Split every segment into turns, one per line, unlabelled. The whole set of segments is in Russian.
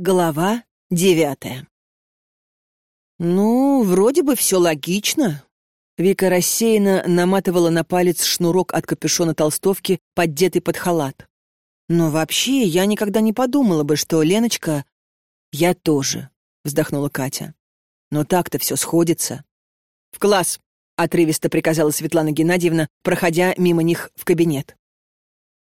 Глава девятая. «Ну, вроде бы все логично». Вика рассеянно наматывала на палец шнурок от капюшона толстовки, поддетый под халат. «Но вообще я никогда не подумала бы, что Леночка...» «Я тоже», — вздохнула Катя. «Но так-то все сходится». «В класс», — отрывисто приказала Светлана Геннадьевна, проходя мимо них в кабинет.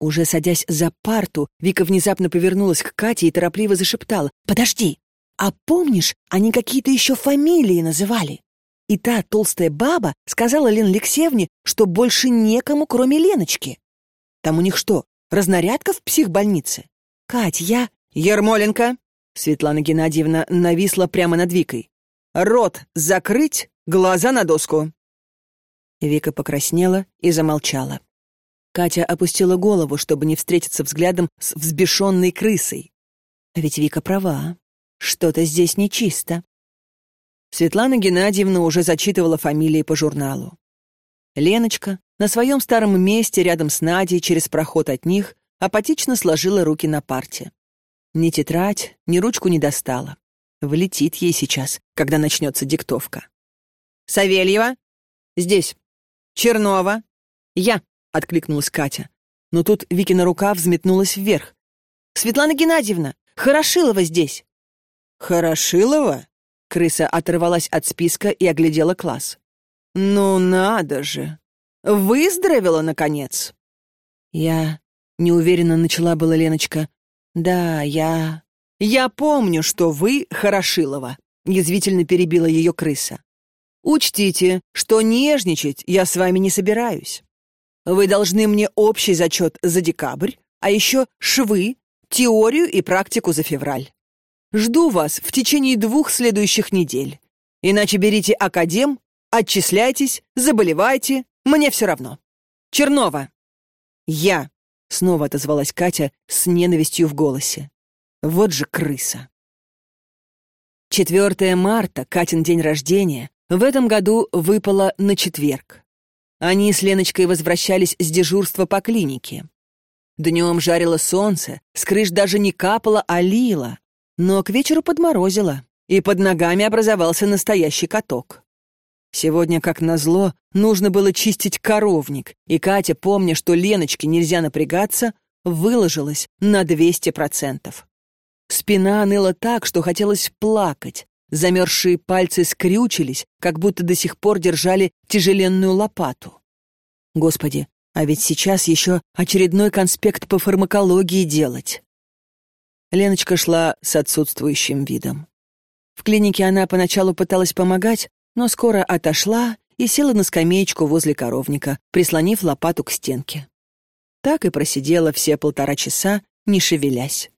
Уже садясь за парту, Вика внезапно повернулась к Кате и торопливо зашептала. «Подожди! А помнишь, они какие-то еще фамилии называли?» И та толстая баба сказала Лен Алексеевне, что больше некому, кроме Леночки. Там у них что, разнарядка в психбольнице? Кать, я... Ермоленко! Светлана Геннадьевна нависла прямо над Викой. Рот закрыть, глаза на доску. Вика покраснела и замолчала. Катя опустила голову, чтобы не встретиться взглядом с взбешенной крысой. А ведь Вика права. Что-то здесь нечисто. Светлана Геннадьевна уже зачитывала фамилии по журналу. Леночка на своем старом месте рядом с Надей через проход от них апатично сложила руки на парте. Ни тетрадь, ни ручку не достала. Влетит ей сейчас, когда начнется диктовка. «Савельева? Здесь. Чернова? Я. — откликнулась Катя. Но тут Викина рука взметнулась вверх. «Светлана Геннадьевна, Хорошилова здесь!» «Хорошилова?» Крыса оторвалась от списка и оглядела класс. «Ну надо же! Выздоровела, наконец!» «Я...» — неуверенно начала была Леночка. «Да, я...» «Я помню, что вы Хорошилова», — язвительно перебила ее крыса. «Учтите, что нежничать я с вами не собираюсь. Вы должны мне общий зачет за декабрь, а еще швы, теорию и практику за февраль. Жду вас в течение двух следующих недель. Иначе берите академ, отчисляйтесь, заболевайте, мне все равно. Чернова. Я, снова отозвалась Катя с ненавистью в голосе. Вот же крыса. 4 марта, Катин день рождения, в этом году выпало на четверг. Они с Леночкой возвращались с дежурства по клинике. Днем жарило солнце, с крыш даже не капало, а лило. Но к вечеру подморозило, и под ногами образовался настоящий каток. Сегодня, как назло, нужно было чистить коровник, и Катя, помня, что Леночке нельзя напрягаться, выложилась на 200%. Спина ныла так, что хотелось плакать, Замерзшие пальцы скрючились, как будто до сих пор держали тяжеленную лопату. Господи, а ведь сейчас еще очередной конспект по фармакологии делать. Леночка шла с отсутствующим видом. В клинике она поначалу пыталась помогать, но скоро отошла и села на скамеечку возле коровника, прислонив лопату к стенке. Так и просидела все полтора часа, не шевелясь.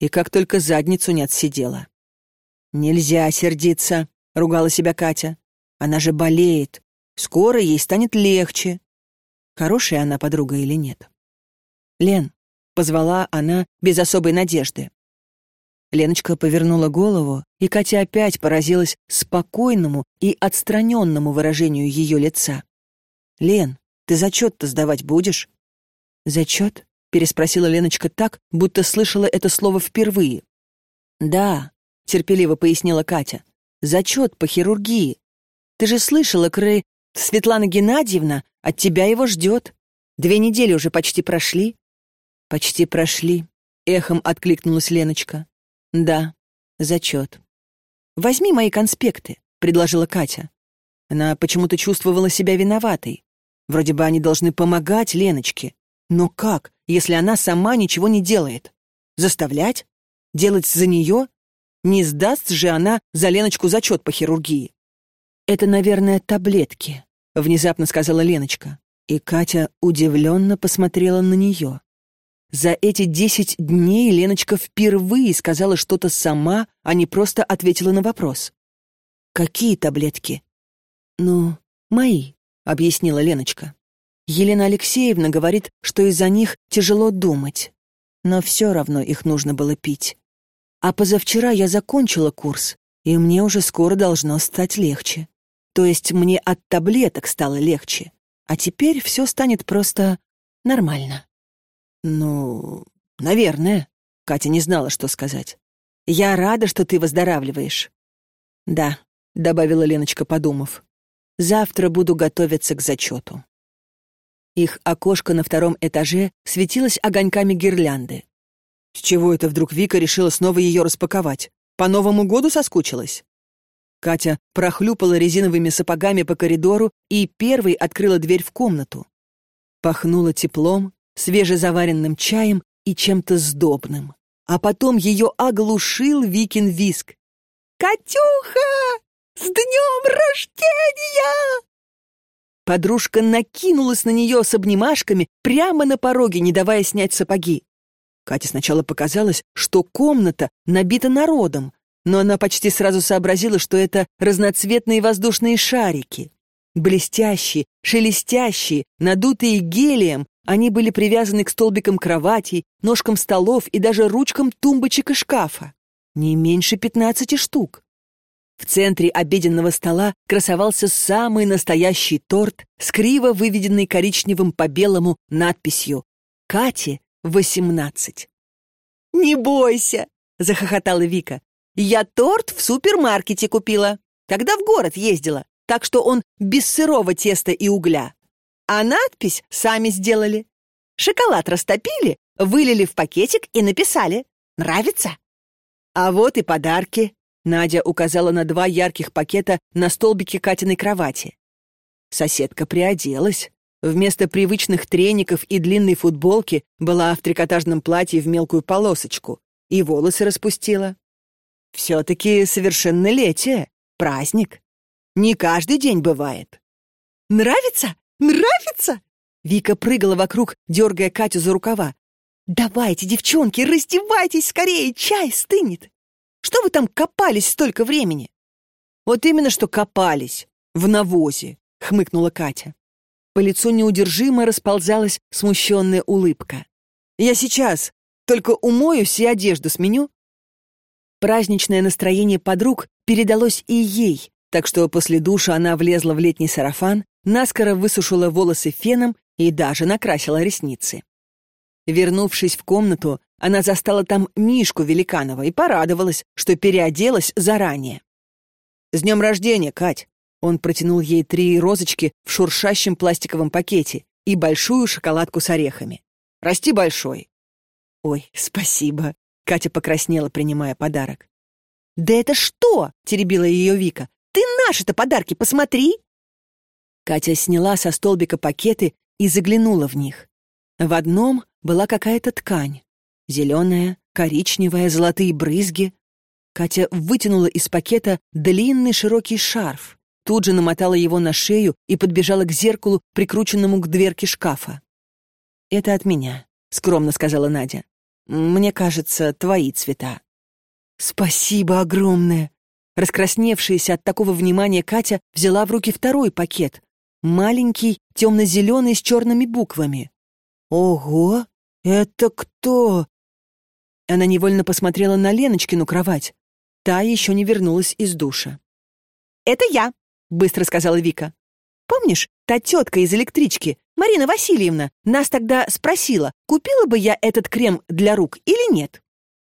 И как только задницу не отсидела. «Нельзя сердиться», — ругала себя Катя. «Она же болеет. Скоро ей станет легче». Хорошая она подруга или нет? «Лен», — позвала она без особой надежды. Леночка повернула голову, и Катя опять поразилась спокойному и отстраненному выражению ее лица. «Лен, ты зачет-то сдавать будешь?» «Зачет?» — переспросила Леночка так, будто слышала это слово впервые. «Да, терпеливо пояснила Катя. «Зачет по хирургии. Ты же слышала, Кры... Светлана Геннадьевна от тебя его ждет. Две недели уже почти прошли». «Почти прошли», — эхом откликнулась Леночка. «Да, зачет». «Возьми мои конспекты», — предложила Катя. Она почему-то чувствовала себя виноватой. Вроде бы они должны помогать Леночке. Но как, если она сама ничего не делает? Заставлять? Делать за нее? Не сдаст же она за Леночку зачет по хирургии. «Это, наверное, таблетки», — внезапно сказала Леночка. И Катя удивленно посмотрела на нее. За эти десять дней Леночка впервые сказала что-то сама, а не просто ответила на вопрос. «Какие таблетки?» «Ну, мои», — объяснила Леночка. Елена Алексеевна говорит, что из-за них тяжело думать. Но все равно их нужно было пить. А позавчера я закончила курс, и мне уже скоро должно стать легче. То есть мне от таблеток стало легче, а теперь все станет просто нормально. Ну, наверное. Катя не знала, что сказать. Я рада, что ты выздоравливаешь». «Да», — добавила Леночка, подумав. «Завтра буду готовиться к зачету». Их окошко на втором этаже светилось огоньками гирлянды. С чего это вдруг Вика решила снова ее распаковать? По Новому году соскучилась? Катя прохлюпала резиновыми сапогами по коридору и первой открыла дверь в комнату. Пахнуло теплом, свежезаваренным чаем и чем-то сдобным. А потом ее оглушил Викин виск. «Катюха! С днем рождения!» Подружка накинулась на нее с обнимашками прямо на пороге, не давая снять сапоги. Кате сначала показалось, что комната набита народом, но она почти сразу сообразила, что это разноцветные воздушные шарики. Блестящие, шелестящие, надутые гелием, они были привязаны к столбикам кроватей, ножкам столов и даже ручкам тумбочек и шкафа. Не меньше пятнадцати штук. В центре обеденного стола красовался самый настоящий торт с криво выведенной коричневым по белому надписью «Кате восемнадцать». «Не бойся!» — захохотала Вика. «Я торт в супермаркете купила, когда в город ездила, так что он без сырого теста и угля. А надпись сами сделали. Шоколад растопили, вылили в пакетик и написали. Нравится?» «А вот и подарки», Надя указала на два ярких пакета на столбике Катиной кровати. Соседка приоделась. Вместо привычных треников и длинной футболки была в трикотажном платье в мелкую полосочку и волосы распустила. Все-таки совершеннолетие, праздник. Не каждый день бывает. «Нравится? Нравится?» Вика прыгала вокруг, дергая Катю за рукава. «Давайте, девчонки, раздевайтесь скорее, чай стынет!» Что вы там копались столько времени?» «Вот именно что копались. В навозе», — хмыкнула Катя. По лицу неудержимо расползалась смущенная улыбка. «Я сейчас. Только умоюсь и одежду сменю». Праздничное настроение подруг передалось и ей, так что после душа она влезла в летний сарафан, наскоро высушила волосы феном и даже накрасила ресницы. Вернувшись в комнату, она застала там Мишку Великанова и порадовалась, что переоделась заранее. «С днем рождения, Кать!» Он протянул ей три розочки в шуршащем пластиковом пакете и большую шоколадку с орехами. «Расти большой!» «Ой, спасибо!» — Катя покраснела, принимая подарок. «Да это что?» — теребила ее Вика. «Ты наши-то подарки посмотри!» Катя сняла со столбика пакеты и заглянула в них. В одном была какая-то ткань. Зеленая, коричневая, золотые брызги. Катя вытянула из пакета длинный широкий шарф, тут же намотала его на шею и подбежала к зеркалу, прикрученному к дверке шкафа. «Это от меня», — скромно сказала Надя. «Мне кажется, твои цвета». «Спасибо огромное!» Раскрасневшаяся от такого внимания Катя взяла в руки второй пакет. Маленький, темно-зеленый с черными буквами. «Ого! Это кто?» Она невольно посмотрела на Леночкину кровать. Та еще не вернулась из душа. «Это я», — быстро сказала Вика. «Помнишь, та тетка из электрички, Марина Васильевна, нас тогда спросила, купила бы я этот крем для рук или нет?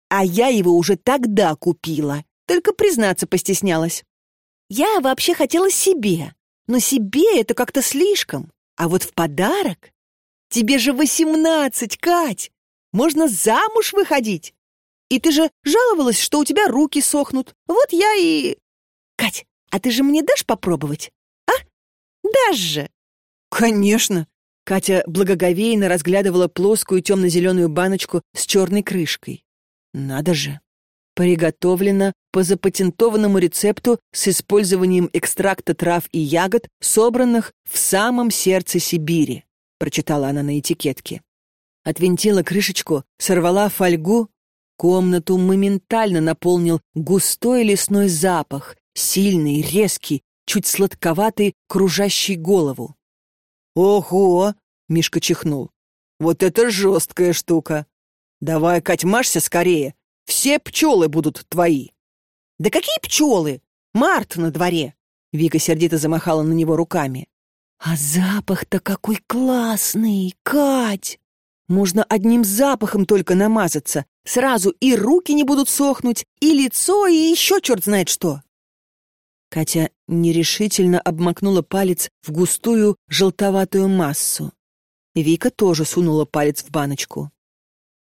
А я его уже тогда купила, только признаться постеснялась. Я вообще хотела себе, но себе это как-то слишком. А вот в подарок... Тебе же восемнадцать, Кать! Можно замуж выходить. И ты же жаловалась, что у тебя руки сохнут. Вот я и... Кать, а ты же мне дашь попробовать? А? Дашь же? Конечно. Катя благоговейно разглядывала плоскую темно-зеленую баночку с черной крышкой. Надо же. Приготовлено по запатентованному рецепту с использованием экстракта трав и ягод, собранных в самом сердце Сибири, прочитала она на этикетке. Отвинтила крышечку, сорвала фольгу. Комнату моментально наполнил густой лесной запах, сильный, резкий, чуть сладковатый, кружащий голову. «Ого!» — Мишка чихнул. «Вот это жесткая штука! Давай, Кать, машься скорее! Все пчелы будут твои!» «Да какие пчелы? Март на дворе!» Вика сердито замахала на него руками. «А запах-то какой классный, Кать! Можно одним запахом только намазаться. Сразу и руки не будут сохнуть, и лицо, и еще черт знает что. Катя нерешительно обмакнула палец в густую желтоватую массу. Вика тоже сунула палец в баночку.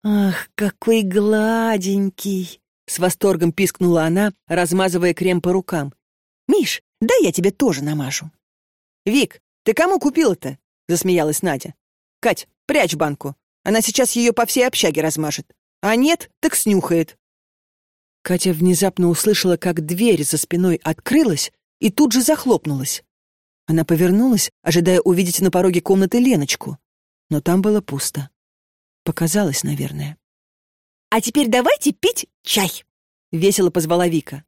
«Ах, какой гладенький!» — с восторгом пискнула она, размазывая крем по рукам. «Миш, дай я тебе тоже намажу». «Вик, ты кому купила-то?» — засмеялась Надя. «Кать, прячь банку. Она сейчас ее по всей общаге размажет. А нет, так снюхает». Катя внезапно услышала, как дверь за спиной открылась и тут же захлопнулась. Она повернулась, ожидая увидеть на пороге комнаты Леночку. Но там было пусто. Показалось, наверное. «А теперь давайте пить чай!» — весело позвала Вика.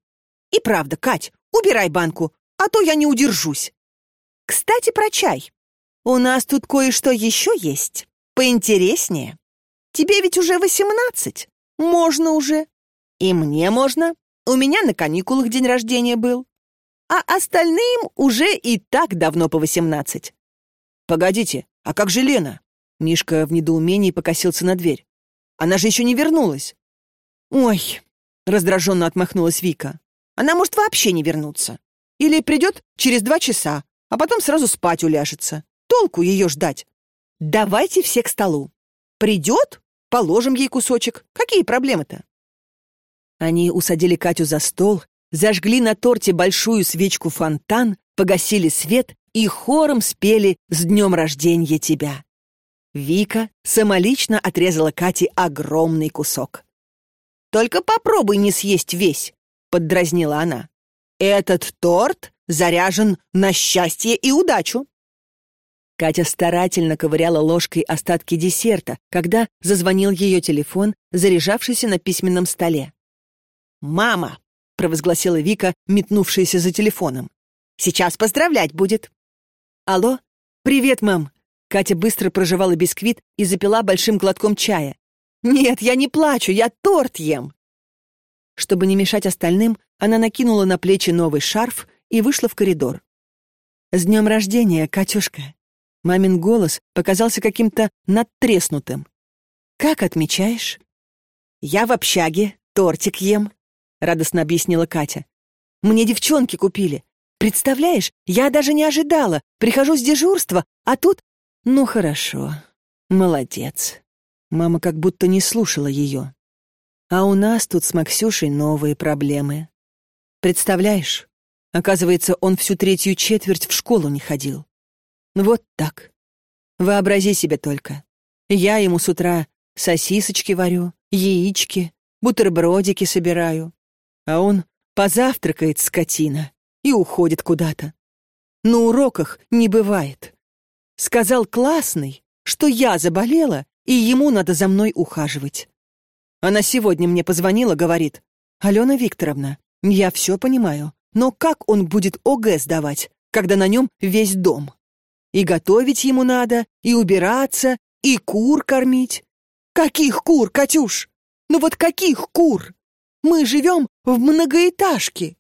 «И правда, Кать, убирай банку, а то я не удержусь. Кстати, про чай. У нас тут кое-что еще есть. Поинтереснее. Тебе ведь уже восемнадцать. Можно уже. И мне можно. У меня на каникулах день рождения был. А остальным уже и так давно по восемнадцать. Погодите, а как же Лена? Мишка в недоумении покосился на дверь. Она же еще не вернулась. Ой, раздраженно отмахнулась Вика. Она может вообще не вернуться. Или придет через два часа, а потом сразу спать уляжется. Толку ее ждать. Давайте все к столу. Придет, положим ей кусочек. Какие проблемы-то? Они усадили Катю за стол, зажгли на торте большую свечку фонтан, погасили свет и хором спели «С днем рождения тебя». Вика самолично отрезала Кате огромный кусок. «Только попробуй не съесть весь», — поддразнила она. «Этот торт заряжен на счастье и удачу». Катя старательно ковыряла ложкой остатки десерта, когда зазвонил ее телефон, заряжавшийся на письменном столе. «Мама!» — провозгласила Вика, метнувшаяся за телефоном. «Сейчас поздравлять будет!» «Алло? Привет, мам!» Катя быстро прожевала бисквит и запила большим глотком чая. «Нет, я не плачу, я торт ем!» Чтобы не мешать остальным, она накинула на плечи новый шарф и вышла в коридор. «С днем рождения, Катюшка!» Мамин голос показался каким-то надтреснутым. «Как отмечаешь?» «Я в общаге, тортик ем», — радостно объяснила Катя. «Мне девчонки купили. Представляешь, я даже не ожидала. Прихожу с дежурства, а тут... Ну, хорошо. Молодец». Мама как будто не слушала ее. А у нас тут с Максюшей новые проблемы. Представляешь, оказывается, он всю третью четверть в школу не ходил. Вот так. Вообрази себе только. Я ему с утра сосисочки варю, яички, бутербродики собираю а он позавтракает, скотина, и уходит куда-то. На уроках не бывает. Сказал классный, что я заболела, и ему надо за мной ухаживать. Она сегодня мне позвонила, говорит, «Алена Викторовна, я все понимаю, но как он будет ОГЭ сдавать, когда на нем весь дом? И готовить ему надо, и убираться, и кур кормить. Каких кур, Катюш? Ну вот каких кур? Мы живем в многоэтажке.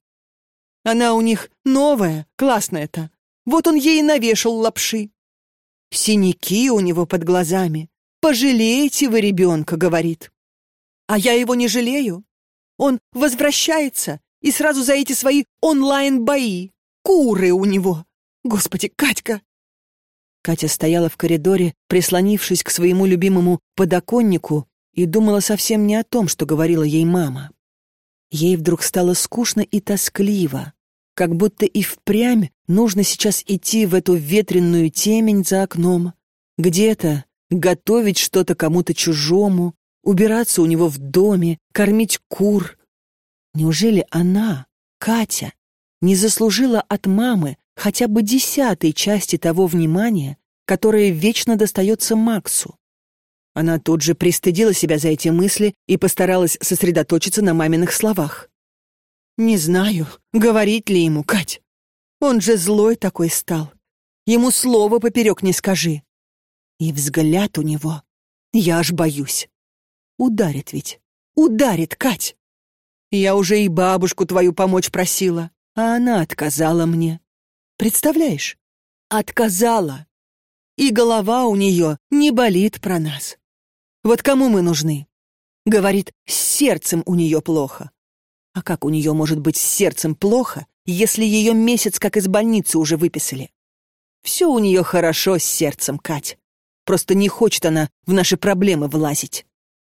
Она у них новая, классная-то. Вот он ей навешал лапши. Синяки у него под глазами. «Пожалейте вы ребенка», — говорит. А я его не жалею. Он возвращается, и сразу за эти свои онлайн-бои. Куры у него. Господи, Катька! Катя стояла в коридоре, прислонившись к своему любимому подоконнику, и думала совсем не о том, что говорила ей мама. Ей вдруг стало скучно и тоскливо, как будто и впрямь нужно сейчас идти в эту ветренную темень за окном, где-то готовить что-то кому-то чужому, убираться у него в доме, кормить кур. Неужели она, Катя, не заслужила от мамы хотя бы десятой части того внимания, которое вечно достается Максу? Она тут же пристыдила себя за эти мысли и постаралась сосредоточиться на маминых словах. «Не знаю, говорить ли ему, Кать. Он же злой такой стал. Ему слова поперек не скажи. И взгляд у него. Я аж боюсь. Ударит ведь. Ударит, Кать. Я уже и бабушку твою помочь просила, а она отказала мне. Представляешь? Отказала. И голова у нее не болит про нас. Вот кому мы нужны? Говорит, с сердцем у нее плохо. А как у нее может быть с сердцем плохо, если ее месяц как из больницы уже выписали? Все у нее хорошо с сердцем, Кать. Просто не хочет она в наши проблемы влазить.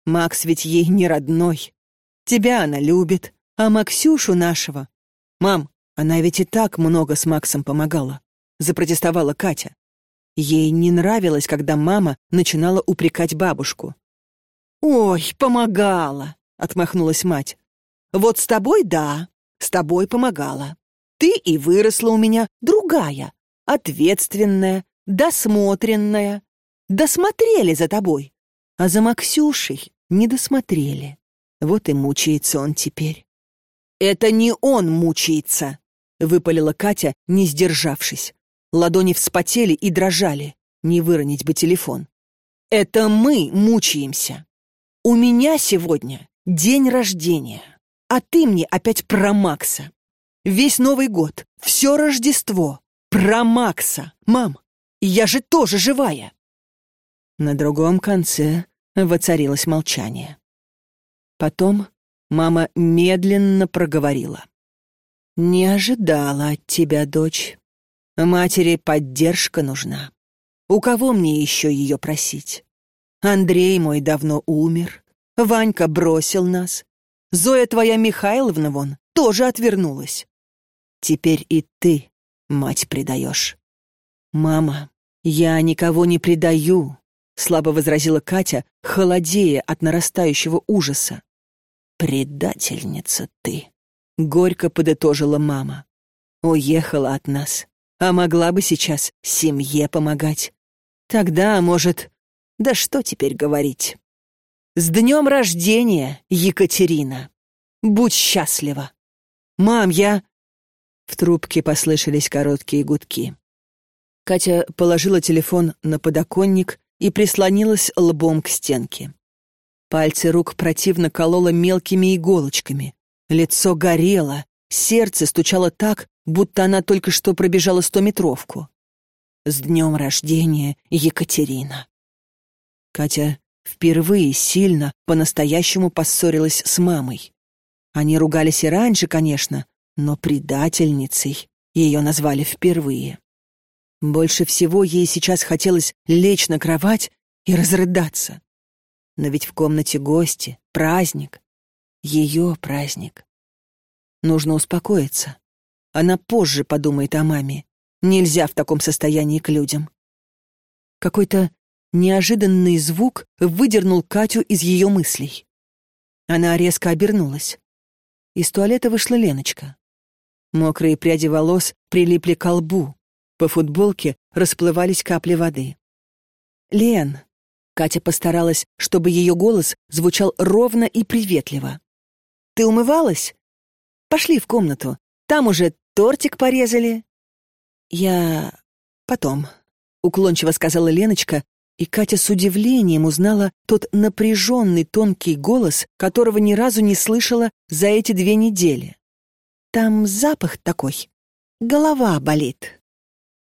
Макс ведь ей не родной. Тебя она любит, а Максюшу нашего... Мам, она ведь и так много с Максом помогала. Запротестовала Катя. Ей не нравилось, когда мама начинала упрекать бабушку. «Ой, помогала!» — отмахнулась мать. «Вот с тобой — да, с тобой помогала. Ты и выросла у меня другая, ответственная, досмотренная. Досмотрели за тобой, а за Максюшей не досмотрели. Вот и мучается он теперь». «Это не он мучается!» — выпалила Катя, не сдержавшись. Ладони вспотели и дрожали. Не выронить бы телефон. «Это мы мучаемся!» У меня сегодня день рождения, а ты мне опять про Макса. Весь Новый год, все Рождество, про Макса. Мам, я же тоже живая. На другом конце воцарилось молчание. Потом мама медленно проговорила. «Не ожидала от тебя, дочь. Матери поддержка нужна. У кого мне еще ее просить? Андрей мой давно умер. Ванька бросил нас. Зоя твоя Михайловна вон тоже отвернулась. Теперь и ты, мать, предаешь. Мама, я никого не предаю, слабо возразила Катя, холодея от нарастающего ужаса. Предательница ты, горько подытожила мама. Уехала от нас, а могла бы сейчас семье помогать. Тогда, может, да что теперь говорить? С днем рождения, Екатерина! Будь счастлива! Мам, я... В трубке послышались короткие гудки. Катя положила телефон на подоконник и прислонилась лбом к стенке. Пальцы рук противно кололо мелкими иголочками. Лицо горело, сердце стучало так, будто она только что пробежала стометровку. «С днем рождения, Екатерина!» Катя впервые сильно, по-настоящему поссорилась с мамой. Они ругались и раньше, конечно, но предательницей ее назвали впервые. Больше всего ей сейчас хотелось лечь на кровать и разрыдаться. Но ведь в комнате гости, праздник. Ее праздник. Нужно успокоиться. Она позже подумает о маме. Нельзя в таком состоянии к людям. Какой-то Неожиданный звук выдернул Катю из ее мыслей. Она резко обернулась. Из туалета вышла Леночка. Мокрые пряди волос прилипли к лбу. По футболке расплывались капли воды. «Лен!» Катя постаралась, чтобы ее голос звучал ровно и приветливо. «Ты умывалась? Пошли в комнату. Там уже тортик порезали». «Я... потом», — уклончиво сказала Леночка, и Катя с удивлением узнала тот напряженный тонкий голос, которого ни разу не слышала за эти две недели. «Там запах такой. Голова болит».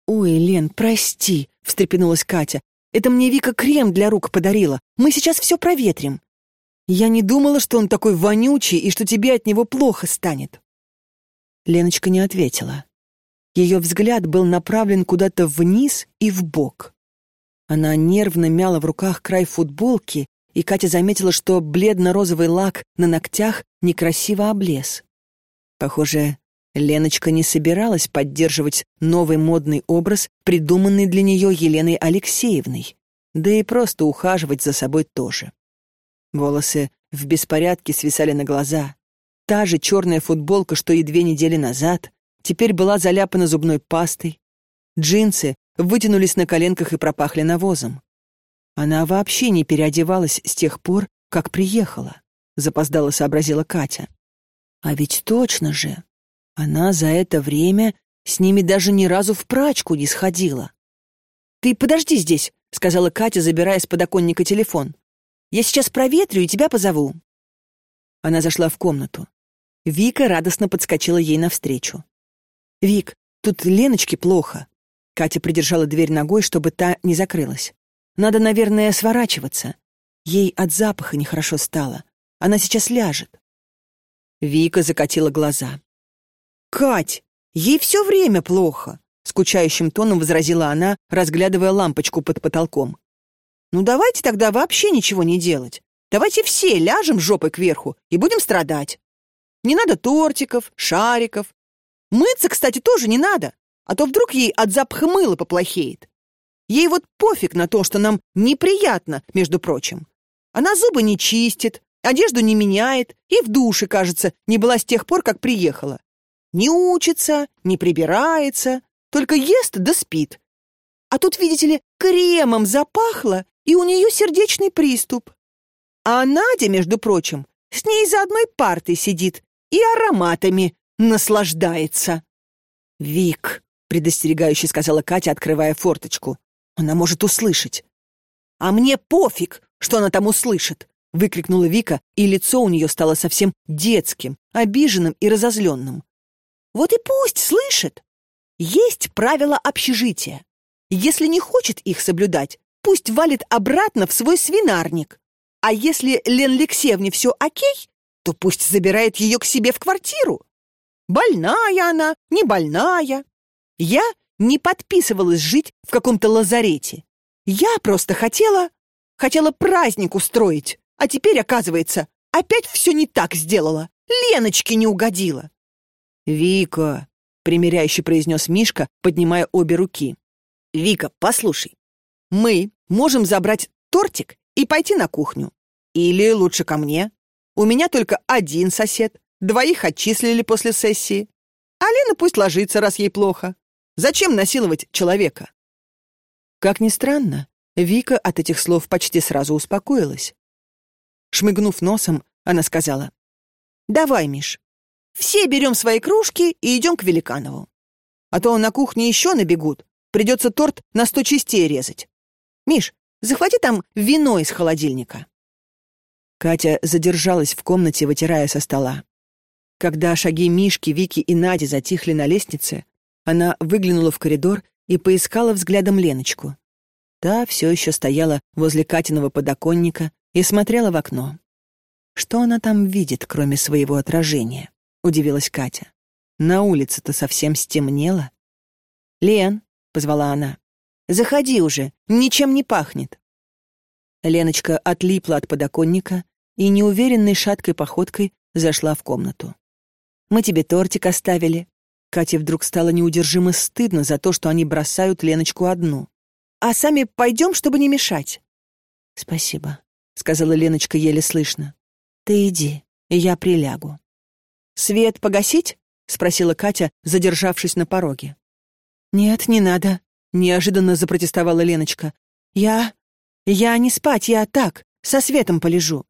«Ой, Лен, прости», — встрепенулась Катя. «Это мне Вика крем для рук подарила. Мы сейчас все проветрим». «Я не думала, что он такой вонючий и что тебе от него плохо станет». Леночка не ответила. Ее взгляд был направлен куда-то вниз и в бок. Она нервно мяла в руках край футболки, и Катя заметила, что бледно-розовый лак на ногтях некрасиво облез. Похоже, Леночка не собиралась поддерживать новый модный образ, придуманный для нее Еленой Алексеевной, да и просто ухаживать за собой тоже. Волосы в беспорядке свисали на глаза. Та же черная футболка, что и две недели назад, теперь была заляпана зубной пастой. Джинсы вытянулись на коленках и пропахли навозом. Она вообще не переодевалась с тех пор, как приехала, запоздала сообразила Катя. А ведь точно же, она за это время с ними даже ни разу в прачку не сходила. «Ты подожди здесь», — сказала Катя, забирая с подоконника телефон. «Я сейчас проветрю и тебя позову». Она зашла в комнату. Вика радостно подскочила ей навстречу. «Вик, тут Леночке плохо. Катя придержала дверь ногой, чтобы та не закрылась. «Надо, наверное, сворачиваться. Ей от запаха нехорошо стало. Она сейчас ляжет. Вика закатила глаза. «Кать, ей все время плохо», — скучающим тоном возразила она, разглядывая лампочку под потолком. «Ну давайте тогда вообще ничего не делать. Давайте все ляжем жопой кверху и будем страдать. Не надо тортиков, шариков. Мыться, кстати, тоже не надо, а то вдруг ей от запаха мыла поплохеет. Ей вот пофиг на то, что нам неприятно, между прочим. Она зубы не чистит, одежду не меняет и в душе, кажется, не была с тех пор, как приехала. Не учится, не прибирается, только ест да спит. А тут, видите ли, кремом запахло, и у нее сердечный приступ. А Надя, между прочим, с ней за одной партой сидит и ароматами наслаждается. «Вик», — предостерегающе сказала Катя, открывая форточку, — «она может услышать». «А мне пофиг, что она там услышит», — выкрикнула Вика, и лицо у нее стало совсем детским, обиженным и разозленным. «Вот и пусть слышит. Есть правила общежития. Если не хочет их соблюдать, пусть валит обратно в свой свинарник. А если Лен Алексеевне все окей, то пусть забирает ее к себе в квартиру. Больная она, не больная. Я не подписывалась жить в каком-то лазарете. Я просто хотела... хотела праздник устроить. А теперь, оказывается, опять все не так сделала. Леночке не угодила. «Вика», — примиряюще произнес Мишка, поднимая обе руки. «Вика, послушай, мы можем забрать тортик и пойти на кухню. Или лучше ко мне. У меня только один сосед, двоих отчислили после сессии. А Лена пусть ложится, раз ей плохо. Зачем насиловать человека? Как ни странно, Вика от этих слов почти сразу успокоилась. Шмыгнув носом, она сказала, «Давай, Миш, все берем свои кружки и идем к Великанову. А то на кухне еще набегут, придется торт на сто частей резать. Миш, захвати там вино из холодильника». Катя задержалась в комнате, вытирая со стола. Когда шаги Мишки, Вики и Нади затихли на лестнице, она выглянула в коридор и поискала взглядом Леночку. Та все еще стояла возле Катиного подоконника и смотрела в окно. «Что она там видит, кроме своего отражения?» — удивилась Катя. «На улице-то совсем стемнело». «Лен», — позвала она, — «заходи уже, ничем не пахнет». Леночка отлипла от подоконника и неуверенной шаткой походкой зашла в комнату. «Мы тебе тортик оставили». Кате вдруг стало неудержимо стыдно за то, что они бросают Леночку одну. «А сами пойдем, чтобы не мешать». «Спасибо», — сказала Леночка еле слышно. «Ты иди, я прилягу». «Свет погасить?» — спросила Катя, задержавшись на пороге. «Нет, не надо», — неожиданно запротестовала Леночка. «Я... я не спать, я так, со светом полежу».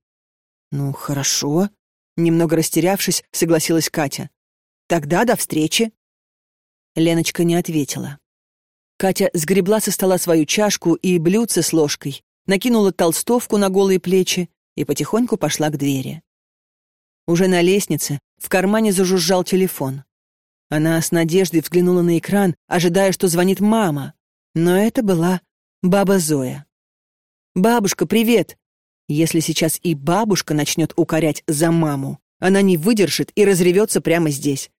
«Ну, хорошо», — немного растерявшись, согласилась Катя. «Тогда до встречи». Леночка не ответила. Катя сгребла со стола свою чашку и блюдце с ложкой, накинула толстовку на голые плечи и потихоньку пошла к двери. Уже на лестнице в кармане зажужжал телефон. Она с надеждой взглянула на экран, ожидая, что звонит мама. Но это была баба Зоя. «Бабушка, привет!» Если сейчас и бабушка начнет укорять за маму, она не выдержит и разревется прямо здесь.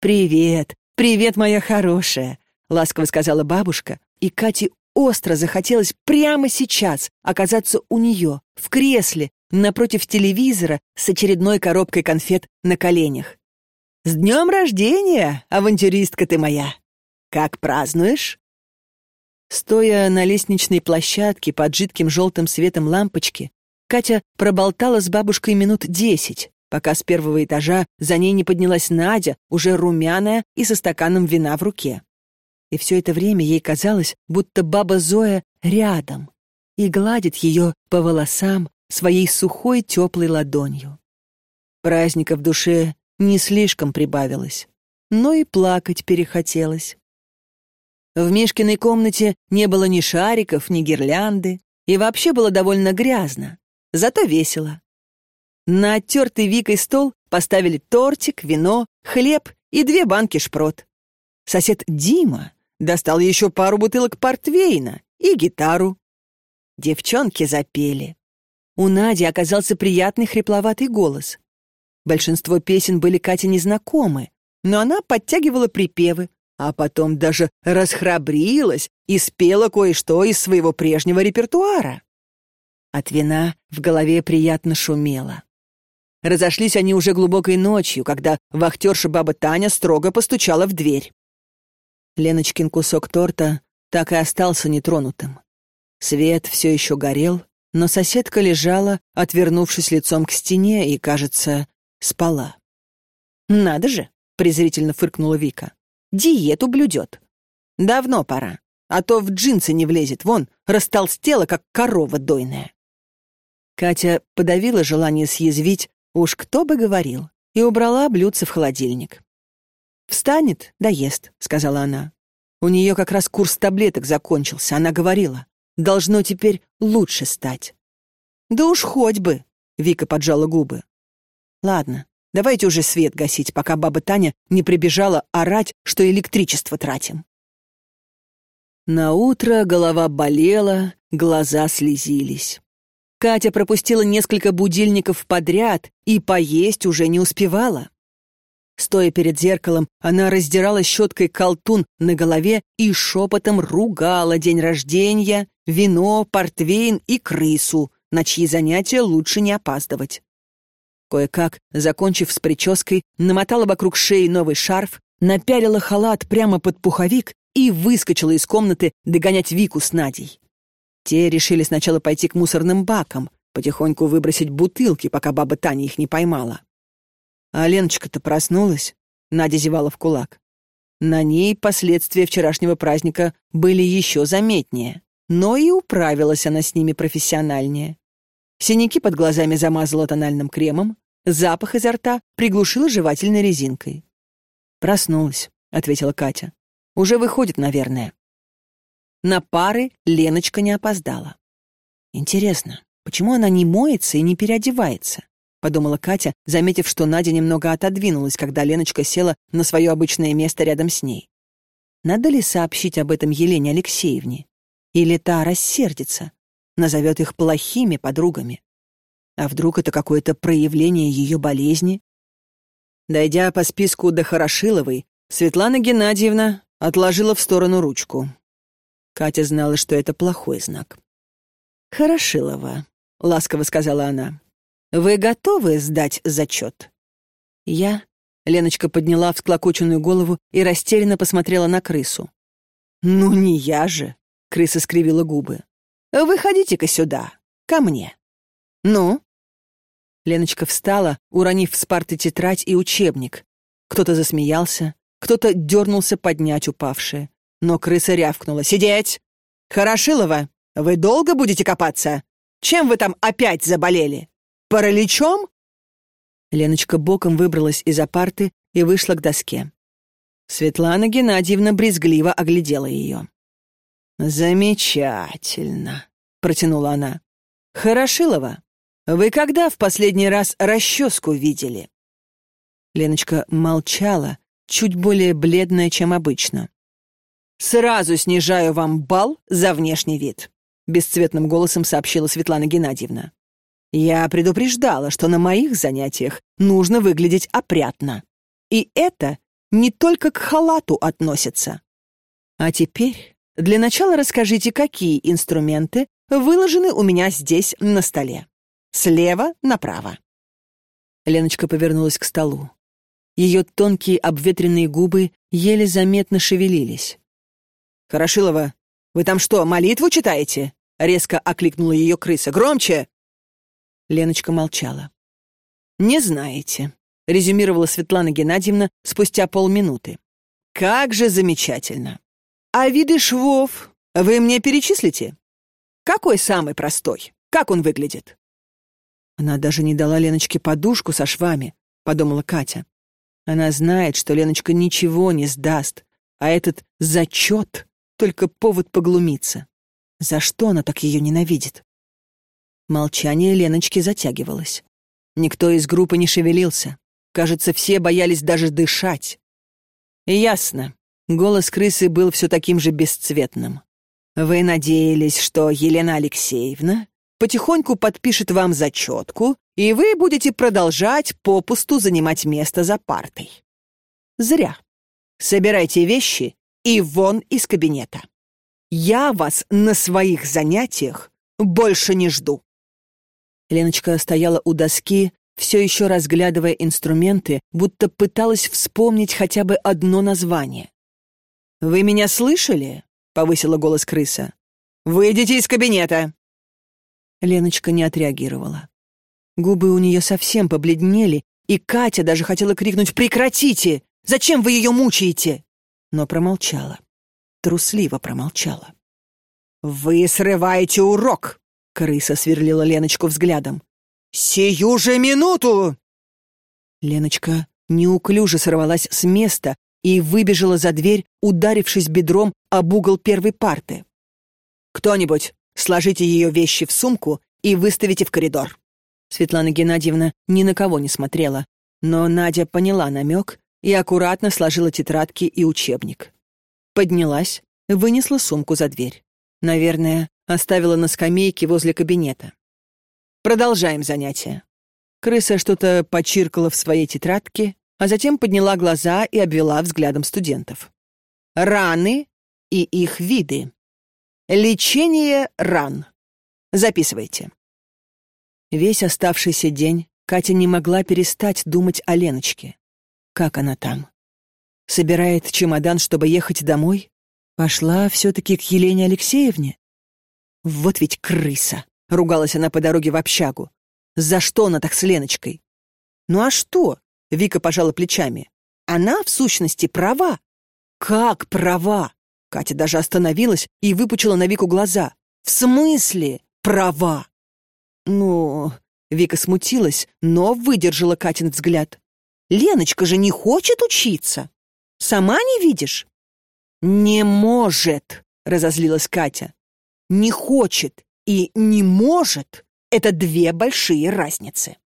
«Привет, привет, моя хорошая», — ласково сказала бабушка, и Кате остро захотелось прямо сейчас оказаться у нее, в кресле, напротив телевизора с очередной коробкой конфет на коленях. «С днем рождения, авантюристка ты моя! Как празднуешь?» Стоя на лестничной площадке под жидким желтым светом лампочки, Катя проболтала с бабушкой минут десять, пока с первого этажа за ней не поднялась Надя, уже румяная и со стаканом вина в руке. И все это время ей казалось, будто баба Зоя рядом и гладит ее по волосам своей сухой теплой ладонью. Праздника в душе не слишком прибавилось, но и плакать перехотелось. В Мишкиной комнате не было ни шариков, ни гирлянды, и вообще было довольно грязно зато весело. На оттертый Викой стол поставили тортик, вино, хлеб и две банки шпрот. Сосед Дима достал еще пару бутылок портвейна и гитару. Девчонки запели. у Нади оказался приятный хрипловатый голос. Большинство песен были Кате незнакомы, но она подтягивала припевы, а потом даже расхрабрилась и спела кое-что из своего прежнего репертуара. От вина в голове приятно шумело. Разошлись они уже глубокой ночью, когда вахтерша баба Таня строго постучала в дверь. Леночкин кусок торта так и остался нетронутым. Свет все еще горел, но соседка лежала, отвернувшись лицом к стене, и, кажется, спала. «Надо же!» — презрительно фыркнула Вика. «Диету блюдет. Давно пора, а то в джинсы не влезет, вон, растолстела, как корова дойная». Катя подавила желание съязвить, уж кто бы говорил, и убрала блюдце в холодильник. «Встанет, да ест», — сказала она. У нее как раз курс таблеток закончился, она говорила. Должно теперь лучше стать. «Да уж хоть бы», — Вика поджала губы. «Ладно, давайте уже свет гасить, пока баба Таня не прибежала орать, что электричество тратим». На утро голова болела, глаза слезились. Катя пропустила несколько будильников подряд и поесть уже не успевала. Стоя перед зеркалом, она раздирала щеткой колтун на голове и шепотом ругала день рождения, вино, портвейн и крысу, на чьи занятия лучше не опаздывать. Кое-как, закончив с прической, намотала вокруг шеи новый шарф, напялила халат прямо под пуховик и выскочила из комнаты догонять Вику с Надей. Те решили сначала пойти к мусорным бакам, потихоньку выбросить бутылки, пока баба Таня их не поймала. А Леночка-то проснулась. Надя зевала в кулак. На ней последствия вчерашнего праздника были еще заметнее, но и управилась она с ними профессиональнее. Синяки под глазами замазала тональным кремом, запах изо рта приглушила жевательной резинкой. «Проснулась», — ответила Катя. «Уже выходит, наверное». На пары Леночка не опоздала. Интересно, почему она не моется и не переодевается? — подумала Катя, заметив, что Надя немного отодвинулась, когда Леночка села на свое обычное место рядом с ней. Надо ли сообщить об этом Елене Алексеевне? Или та рассердится, назовет их плохими подругами? А вдруг это какое-то проявление ее болезни? Дойдя по списку до Хорошиловой, Светлана Геннадьевна отложила в сторону ручку. Катя знала, что это плохой знак. «Хорошилова», — ласково сказала она. Вы готовы сдать зачет?» «Я...» — Леночка подняла всклокоченную голову и растерянно посмотрела на крысу. «Ну, не я же!» — крыса скривила губы. «Выходите-ка сюда, ко мне». «Ну?» Леночка встала, уронив с парты тетрадь и учебник. Кто-то засмеялся, кто-то дернулся поднять упавшее. Но крыса рявкнула. «Сидеть! Хорошилова, вы долго будете копаться? Чем вы там опять заболели?» Параличом?» Леночка боком выбралась из апарты и вышла к доске. Светлана Геннадьевна брезгливо оглядела ее. «Замечательно», — протянула она. «Хорошилова, вы когда в последний раз расческу видели?» Леночка молчала, чуть более бледная, чем обычно. «Сразу снижаю вам бал за внешний вид», — бесцветным голосом сообщила Светлана Геннадьевна. Я предупреждала, что на моих занятиях нужно выглядеть опрятно. И это не только к халату относится. А теперь для начала расскажите, какие инструменты выложены у меня здесь на столе. Слева направо. Леночка повернулась к столу. Ее тонкие обветренные губы еле заметно шевелились. «Хорошилова, вы там что, молитву читаете?» — резко окликнула ее крыса. «Громче!» Леночка молчала. «Не знаете», — резюмировала Светлана Геннадьевна спустя полминуты. «Как же замечательно! А виды швов вы мне перечислите? Какой самый простой? Как он выглядит?» Она даже не дала Леночке подушку со швами, подумала Катя. Она знает, что Леночка ничего не сдаст, а этот зачет — только повод поглумиться. За что она так ее ненавидит? Молчание Леночки затягивалось. Никто из группы не шевелился. Кажется, все боялись даже дышать. Ясно. Голос крысы был все таким же бесцветным. Вы надеялись, что Елена Алексеевна потихоньку подпишет вам зачетку, и вы будете продолжать попусту занимать место за партой. Зря. Собирайте вещи и вон из кабинета. Я вас на своих занятиях больше не жду. Леночка стояла у доски, все еще разглядывая инструменты, будто пыталась вспомнить хотя бы одно название. «Вы меня слышали?» — повысила голос крыса. «Выйдите из кабинета!» Леночка не отреагировала. Губы у нее совсем побледнели, и Катя даже хотела крикнуть «Прекратите! Зачем вы ее мучаете?» Но промолчала. Трусливо промолчала. «Вы срываете урок!» — крыса сверлила Леночку взглядом. «Сию же минуту!» Леночка неуклюже сорвалась с места и выбежала за дверь, ударившись бедром об угол первой парты. «Кто-нибудь, сложите ее вещи в сумку и выставите в коридор». Светлана Геннадьевна ни на кого не смотрела, но Надя поняла намек и аккуратно сложила тетрадки и учебник. Поднялась, вынесла сумку за дверь. Наверное, оставила на скамейке возле кабинета. Продолжаем занятие. Крыса что-то почиркала в своей тетрадке, а затем подняла глаза и обвела взглядом студентов. Раны и их виды. Лечение ран. Записывайте. Весь оставшийся день Катя не могла перестать думать о Леночке. Как она там? Собирает чемодан, чтобы ехать домой? Пошла все-таки к Елене Алексеевне? Вот ведь крыса! — ругалась она по дороге в общагу. «За что она так с Леночкой?» «Ну а что?» — Вика пожала плечами. «Она, в сущности, права». «Как права?» Катя даже остановилась и выпучила на Вику глаза. «В смысле права?» «Ну...» Вика смутилась, но выдержала Катин взгляд. «Леночка же не хочет учиться. Сама не видишь?» «Не может!» — разозлилась Катя. «Не хочет и «не может» — это две большие разницы.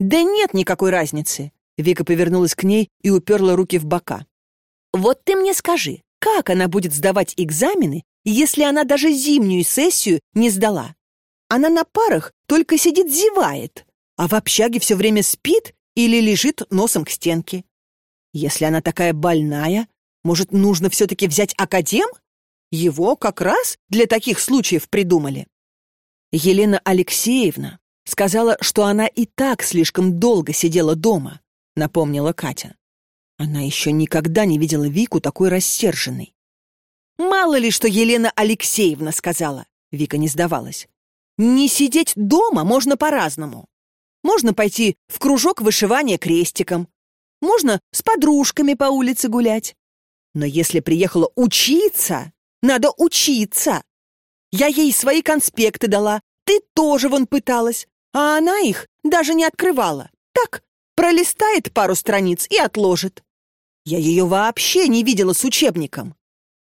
«Да нет никакой разницы!» Вика повернулась к ней и уперла руки в бока. «Вот ты мне скажи, как она будет сдавать экзамены, если она даже зимнюю сессию не сдала? Она на парах только сидит зевает, а в общаге все время спит или лежит носом к стенке. Если она такая больная, может, нужно все-таки взять академ? Его как раз для таких случаев придумали. Елена Алексеевна сказала, что она и так слишком долго сидела дома, напомнила Катя. Она еще никогда не видела Вику такой рассерженной. «Мало ли, что Елена Алексеевна сказала», — Вика не сдавалась. «Не сидеть дома можно по-разному. Можно пойти в кружок вышивания крестиком, можно с подружками по улице гулять. Но если приехала учиться, надо учиться. Я ей свои конспекты дала, ты тоже вон пыталась, а она их даже не открывала. Так, пролистает пару страниц и отложит. Я ее вообще не видела с учебником.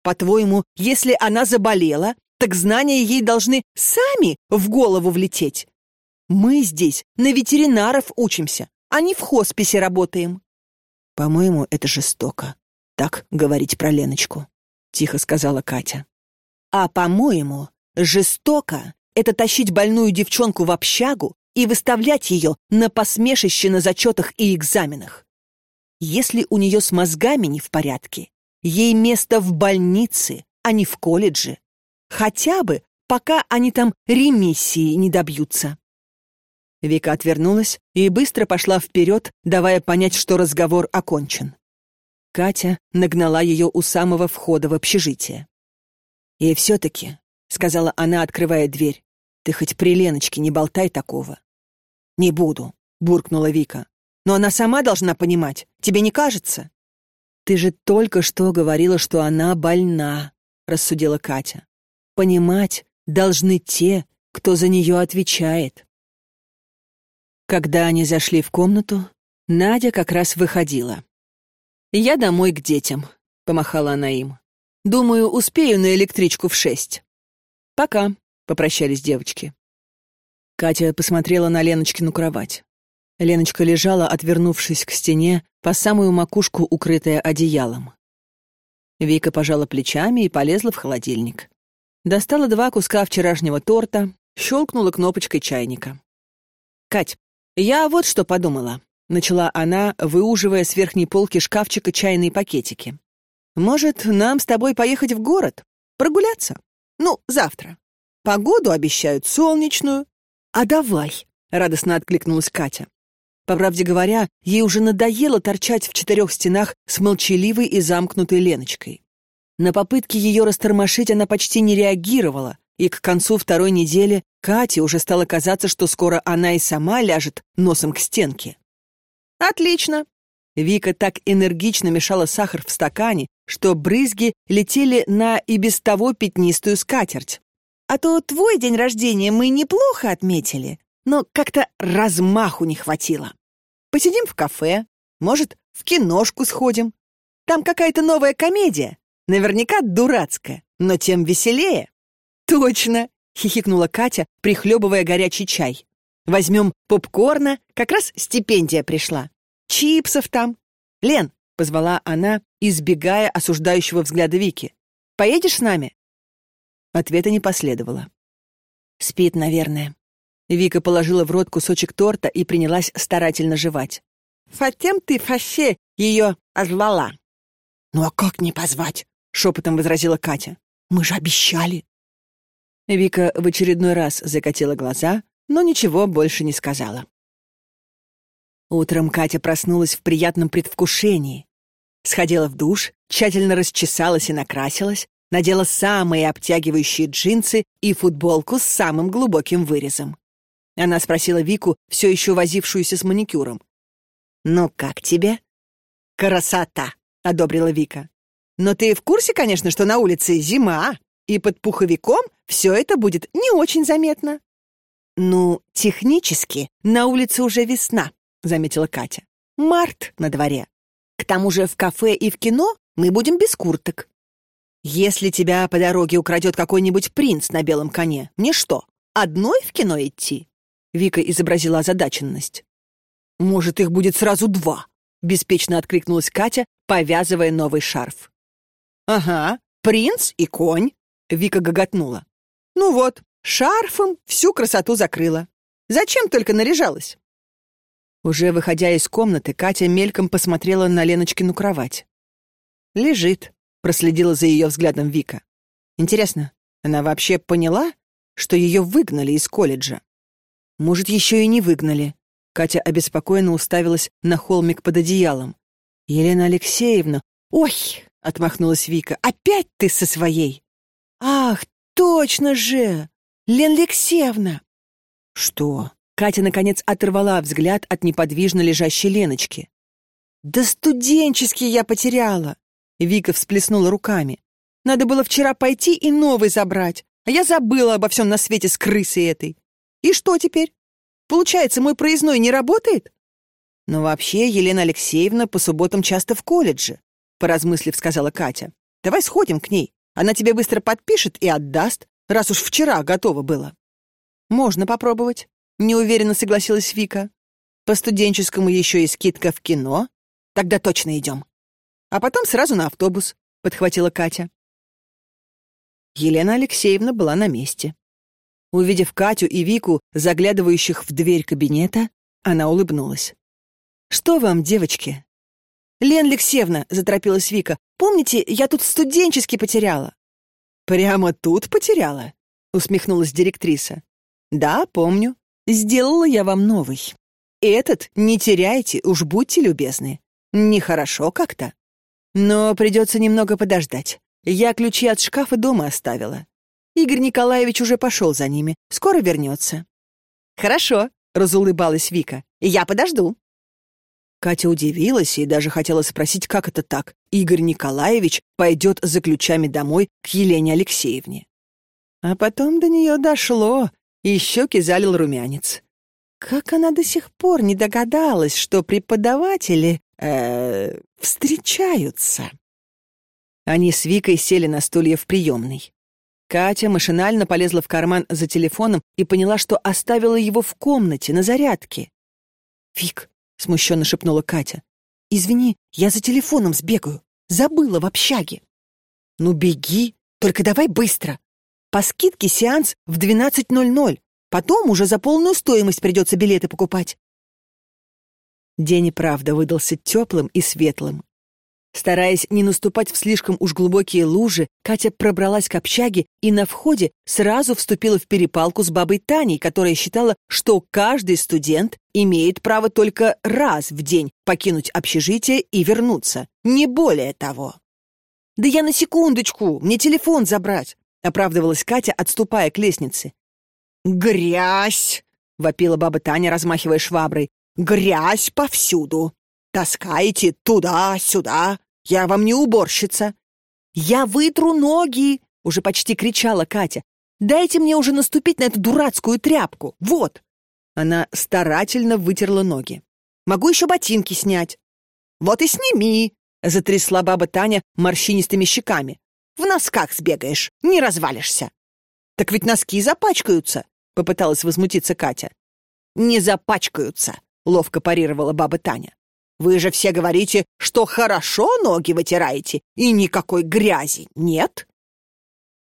По-твоему, если она заболела, так знания ей должны сами в голову влететь. Мы здесь на ветеринаров учимся, а не в хосписе работаем. По-моему, это жестоко. Так говорить про Леночку, тихо сказала Катя. А, по-моему, жестоко — это тащить больную девчонку в общагу и выставлять ее на посмешище на зачетах и экзаменах. Если у нее с мозгами не в порядке, ей место в больнице, а не в колледже. Хотя бы, пока они там ремиссии не добьются. Вика отвернулась и быстро пошла вперед, давая понять, что разговор окончен. Катя нагнала ее у самого входа в общежитие. «И все-таки», — сказала она, открывая дверь, «ты хоть при Леночке не болтай такого». «Не буду», — буркнула Вика. «Но она сама должна понимать, тебе не кажется?» «Ты же только что говорила, что она больна», — рассудила Катя. «Понимать должны те, кто за нее отвечает». Когда они зашли в комнату, Надя как раз выходила. «Я домой к детям», — помахала она им. Думаю, успею на электричку в шесть. Пока, попрощались девочки. Катя посмотрела на Леночкину кровать. Леночка лежала, отвернувшись к стене, по самую макушку укрытая одеялом. Вика пожала плечами и полезла в холодильник. Достала два куска вчерашнего торта, щелкнула кнопочкой чайника. «Кать, я вот что подумала», — начала она, выуживая с верхней полки шкафчика чайные пакетики. «Может, нам с тобой поехать в город? Прогуляться? Ну, завтра. Погоду обещают солнечную». «А давай», — радостно откликнулась Катя. По правде говоря, ей уже надоело торчать в четырех стенах с молчаливой и замкнутой Леночкой. На попытки ее растормошить она почти не реагировала, и к концу второй недели Кате уже стало казаться, что скоро она и сама ляжет носом к стенке. «Отлично!» Вика так энергично мешала сахар в стакане, что брызги летели на и без того пятнистую скатерть. «А то твой день рождения мы неплохо отметили, но как-то размаху не хватило. Посидим в кафе, может, в киношку сходим. Там какая-то новая комедия, наверняка дурацкая, но тем веселее». «Точно!» — хихикнула Катя, прихлебывая горячий чай. «Возьмем попкорна, как раз стипендия пришла. Чипсов там. Лен!» — позвала она, избегая осуждающего взгляда Вики. «Поедешь с нами?» Ответа не последовало. «Спит, наверное». Вика положила в рот кусочек торта и принялась старательно жевать. «Фатем ты фаще ее озвала». «Ну а как не позвать?» — шепотом возразила Катя. «Мы же обещали». Вика в очередной раз закатила глаза, но ничего больше не сказала. Утром Катя проснулась в приятном предвкушении. Сходила в душ, тщательно расчесалась и накрасилась, надела самые обтягивающие джинсы и футболку с самым глубоким вырезом. Она спросила Вику, все еще возившуюся с маникюром. «Ну, как тебе?» «Красота!» — одобрила Вика. «Но ты в курсе, конечно, что на улице зима, и под пуховиком все это будет не очень заметно». «Ну, технически, на улице уже весна», — заметила Катя. «Март на дворе. К тому же в кафе и в кино мы будем без курток. Если тебя по дороге украдет какой-нибудь принц на белом коне, мне что, одной в кино идти?» Вика изобразила озадаченность. «Может, их будет сразу два?» — беспечно откликнулась Катя, повязывая новый шарф. «Ага, принц и конь», Вика гоготнула. «Ну вот, шарфом всю красоту закрыла. Зачем только наряжалась?» Уже выходя из комнаты, Катя мельком посмотрела на Леночкину кровать. «Лежит», — проследила за ее взглядом Вика. «Интересно, она вообще поняла, что ее выгнали из колледжа? Может, еще и не выгнали?» Катя обеспокоенно уставилась на холмик под одеялом. «Елена Алексеевна...» «Ой!» — отмахнулась Вика. «Опять ты со своей!» «Ах, точно же! Лен Алексеевна!» «Что?» Катя, наконец, оторвала взгляд от неподвижно лежащей Леночки. «Да студенческий я потеряла!» Вика всплеснула руками. «Надо было вчера пойти и новый забрать, а я забыла обо всем на свете с крысой этой. И что теперь? Получается, мой проездной не работает?» «Но вообще Елена Алексеевна по субботам часто в колледже», поразмыслив, сказала Катя. «Давай сходим к ней. Она тебе быстро подпишет и отдаст, раз уж вчера готово было. Можно попробовать, неуверенно согласилась Вика. По студенческому еще и скидка в кино. Тогда точно идем. А потом сразу на автобус, подхватила Катя. Елена Алексеевна была на месте. Увидев Катю и Вику, заглядывающих в дверь кабинета, она улыбнулась. «Что вам, девочки?» «Лен Алексеевна», — заторопилась Вика, «помните, я тут студенческий потеряла?» «Прямо тут потеряла?» — усмехнулась директриса. «Да, помню. Сделала я вам новый. Этот не теряйте, уж будьте любезны. Нехорошо как-то. Но придется немного подождать. Я ключи от шкафа дома оставила. Игорь Николаевич уже пошел за ними. Скоро вернется». «Хорошо», — разулыбалась Вика. «Я подожду». Катя удивилась и даже хотела спросить, как это так. Игорь Николаевич пойдет за ключами домой к Елене Алексеевне. А потом до нее дошло, и щеки залил румянец. Как она до сих пор не догадалась, что преподаватели э, встречаются? Они с Викой сели на стулья в приемной. Катя машинально полезла в карман за телефоном и поняла, что оставила его в комнате на зарядке. «Вик, — смущенно шепнула Катя. «Извини, я за телефоном сбегаю. Забыла в общаге». «Ну, беги, только давай быстро. По скидке сеанс в 12.00.
Потом уже за полную стоимость придется билеты покупать.
День и правда выдался теплым и светлым. Стараясь не наступать в слишком уж глубокие лужи, Катя пробралась к общаге и на входе сразу вступила в перепалку с бабой Таней, которая считала, что каждый студент имеет право только раз в день покинуть общежитие и вернуться, не более того. «Да я на секундочку, мне телефон забрать», — оправдывалась Катя, отступая к лестнице.
«Грязь!» — вопила баба Таня, размахивая шваброй. «Грязь повсюду! Таскаете туда-сюда! Я вам не уборщица!»
«Я вытру ноги!» — уже почти кричала Катя. «Дайте мне уже наступить на эту дурацкую тряпку! Вот!» Она старательно вытерла ноги. «Могу еще ботинки снять!»
«Вот и сними!»
— затрясла баба Таня морщинистыми щеками.
«В носках сбегаешь, не развалишься!»
«Так ведь носки запачкаются!» — попыталась возмутиться Катя.
«Не запачкаются!» — ловко парировала баба Таня. «Вы же все говорите, что хорошо ноги вытираете, и никакой грязи нет?»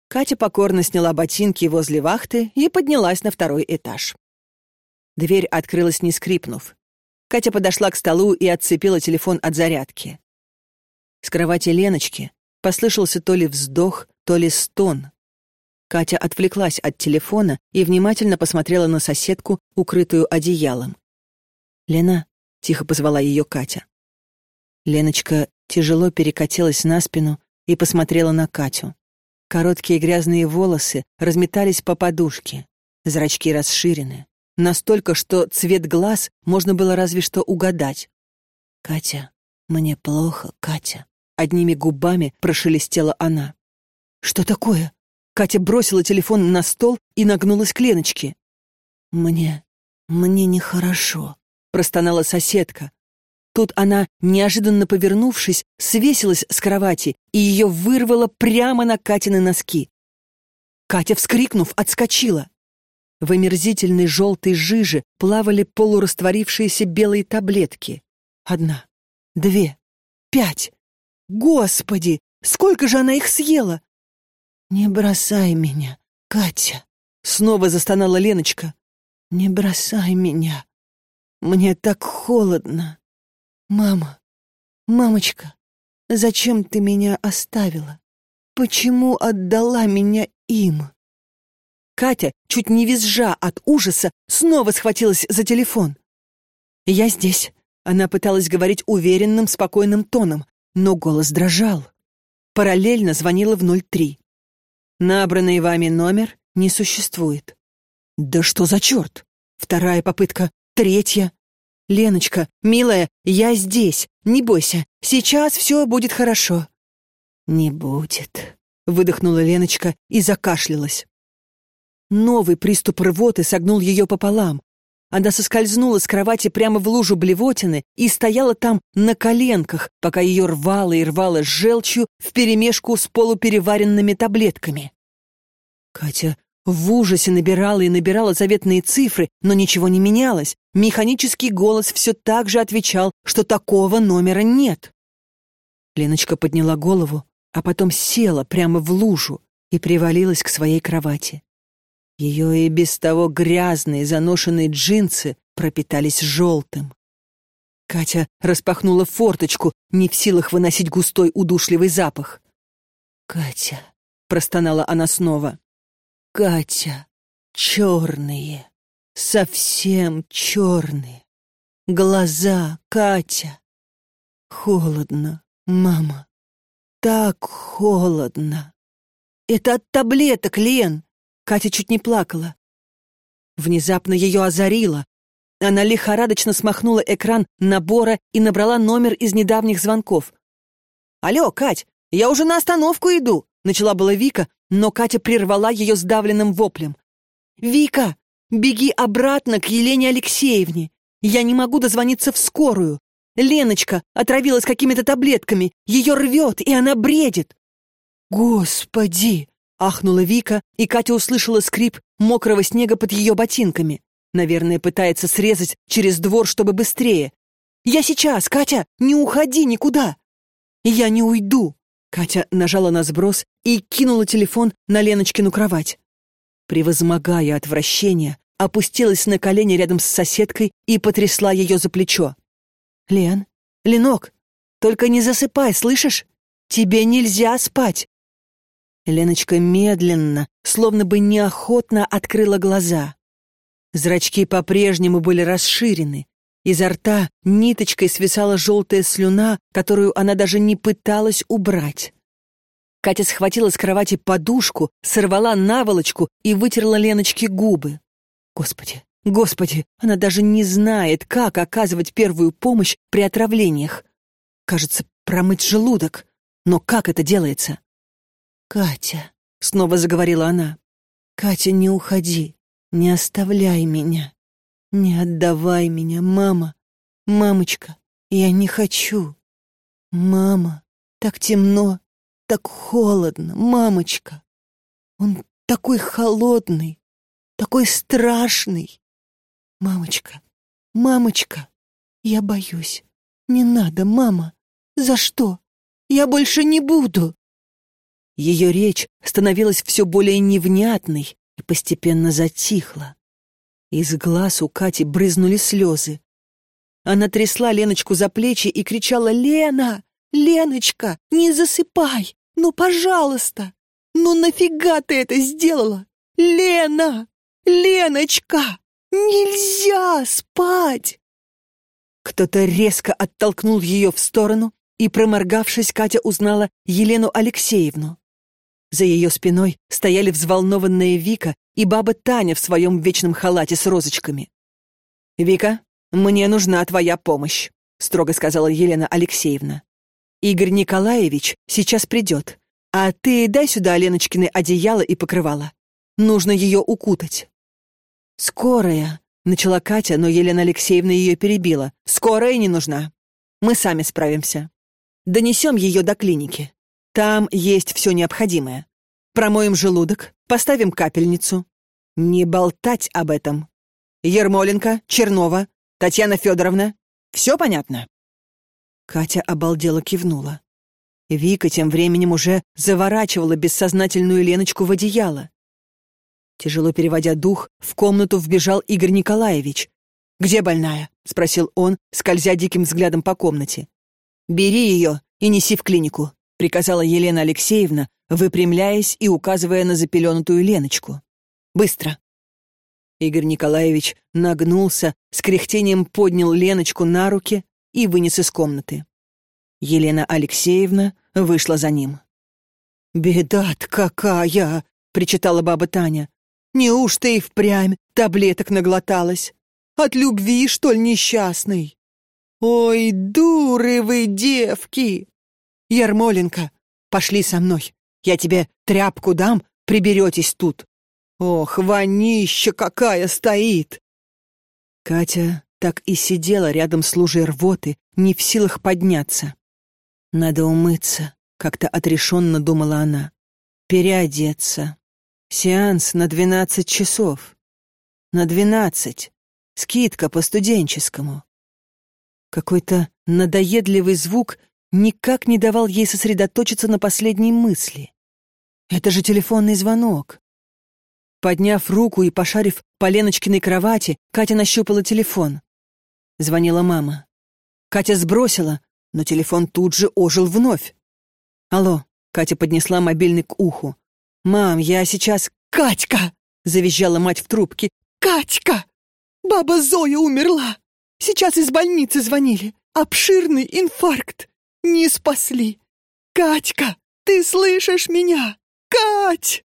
Катя покорно сняла ботинки возле вахты и поднялась на второй этаж. Дверь открылась, не скрипнув. Катя подошла к столу и отцепила телефон от зарядки. С кровати Леночки послышался то ли вздох, то ли стон. Катя отвлеклась от телефона и внимательно посмотрела на соседку, укрытую одеялом. «Лена», — тихо позвала ее Катя. Леночка тяжело перекатилась на спину и посмотрела на Катю. Короткие грязные волосы разметались по подушке, зрачки расширены, настолько, что цвет глаз можно было разве что угадать. «Катя, мне плохо, Катя», Одними губами прошелестела она. «Что такое?» Катя бросила телефон на стол и нагнулась к Леночке. «Мне... мне нехорошо», — простонала соседка. Тут она, неожиданно повернувшись, свесилась с кровати и ее вырвало прямо на Катины носки. Катя, вскрикнув, отскочила. В омерзительной желтой жиже плавали полурастворившиеся белые таблетки. Одна, две, пять. Господи, сколько же она их съела? Не бросай меня, Катя, снова застонала Леночка. Не бросай меня. Мне так холодно. Мама, мамочка, зачем ты меня оставила? Почему отдала меня им? Катя, чуть не визжа от ужаса, снова схватилась за телефон. «Я здесь», — она пыталась говорить уверенным, спокойным тоном, но голос дрожал. Параллельно звонила в 03. Набранный вами номер не существует. Да что за черт? Вторая попытка, третья. Леночка, милая, я здесь. Не бойся, сейчас все будет хорошо. Не будет, выдохнула Леночка и закашлялась. Новый приступ рвоты согнул ее пополам. Она соскользнула с кровати прямо в лужу блевотины и стояла там на коленках, пока ее рвало и рвало с желчью вперемешку с полупереваренными таблетками. Катя в ужасе набирала и набирала заветные цифры, но ничего не менялось. Механический голос все так же отвечал, что такого номера нет. Леночка подняла голову, а потом села прямо в лужу и привалилась к своей кровати. Ее и без того грязные заношенные джинсы пропитались желтым. Катя распахнула форточку, не в силах выносить густой удушливый запах. «Катя», — простонала она снова, — «Катя, черные, совсем черные. Глаза, Катя. Холодно, мама, так холодно. Это от таблеток, Лен. Катя чуть не плакала. Внезапно ее озарило. Она лихорадочно смахнула экран набора и набрала номер из недавних звонков. «Алло, Кать, я уже на остановку иду», — начала была Вика, но Катя прервала ее сдавленным воплем. «Вика, беги обратно к Елене Алексеевне. Я не могу дозвониться в скорую. Леночка отравилась какими-то таблетками, ее рвет, и она бредит». «Господи!» Ахнула Вика, и Катя услышала скрип мокрого снега под ее ботинками. Наверное, пытается срезать через двор, чтобы быстрее. «Я сейчас, Катя! Не уходи никуда!» «Я не уйду!» Катя нажала на сброс и кинула телефон на Леночкину кровать. Превозмогая отвращение, опустилась на колени рядом с соседкой и потрясла ее за плечо. «Лен, Ленок, только не засыпай, слышишь? Тебе нельзя спать!» Леночка медленно, словно бы неохотно открыла глаза. Зрачки по-прежнему были расширены. Изо рта ниточкой свисала желтая слюна, которую она даже не пыталась убрать. Катя схватила с кровати подушку, сорвала наволочку и вытерла Леночке губы. Господи, господи, она даже не знает, как оказывать первую помощь при отравлениях. Кажется, промыть желудок. Но как это делается? «Катя», — снова заговорила она, — «Катя, не уходи, не оставляй меня, не отдавай меня, мама, мамочка, я не хочу. Мама, так темно, так холодно, мамочка. Он такой холодный, такой страшный. Мамочка, мамочка, я боюсь. Не надо, мама. За что? Я больше не буду. Ее речь становилась все более невнятной и постепенно затихла. Из глаз у Кати брызнули слезы. Она трясла Леночку за плечи и кричала «Лена! Леночка, не засыпай! Ну, пожалуйста! Ну нафига ты это сделала? Лена! Леночка! Нельзя спать!» Кто-то резко оттолкнул ее в сторону, и, проморгавшись, Катя узнала Елену Алексеевну. За ее спиной стояли взволнованная Вика и баба Таня в своем вечном халате с розочками. «Вика, мне нужна твоя помощь», — строго сказала Елена Алексеевна. «Игорь Николаевич сейчас придет, а ты дай сюда Леночкины одеяло и покрывало. Нужно ее укутать». «Скорая», — начала Катя, но Елена Алексеевна ее перебила. «Скорая не нужна. Мы сами справимся. Донесем ее до клиники. Там есть все необходимое. Промоем желудок, поставим капельницу. Не болтать об этом. Ермоленко, Чернова, Татьяна Федоровна. Все понятно?» Катя обалдела кивнула. Вика тем временем уже заворачивала бессознательную Леночку в одеяло. Тяжело переводя дух, в комнату вбежал Игорь Николаевич. «Где больная?» — спросил он, скользя диким взглядом по комнате. «Бери ее и неси в клинику. — приказала Елена Алексеевна, выпрямляясь и указывая на запеленутую Леночку. «Быстро!» Игорь Николаевич нагнулся, с кряхтением поднял Леночку на руки и вынес из комнаты. Елена Алексеевна вышла за ним. «Беда-то какая!» — причитала баба Таня. «Неужто и впрямь таблеток наглоталась? От любви, что ли, несчастной? Ой, дуры вы, девки! Ермоленко, пошли со мной. Я тебе тряпку дам, приберетесь тут. Ох, вонища какая стоит!» Катя так и сидела рядом с лужей рвоты, не в силах подняться. «Надо умыться», — как-то отрешенно думала она. «Переодеться. Сеанс на двенадцать часов. На двенадцать. Скидка по студенческому». Какой-то надоедливый звук никак не давал ей сосредоточиться на последней мысли. Это же телефонный звонок. Подняв руку и пошарив по Леночкиной кровати, Катя нащупала телефон. Звонила мама. Катя сбросила, но телефон тут же ожил вновь. «Алло», — Катя поднесла мобильный к уху. «Мам, я сейчас...» «Катька!» — завизжала мать в трубке. «Катька! Баба Зоя умерла! Сейчас из больницы звонили. Обширный инфаркт. Не спасли! Катька, ты слышишь меня? Кать!»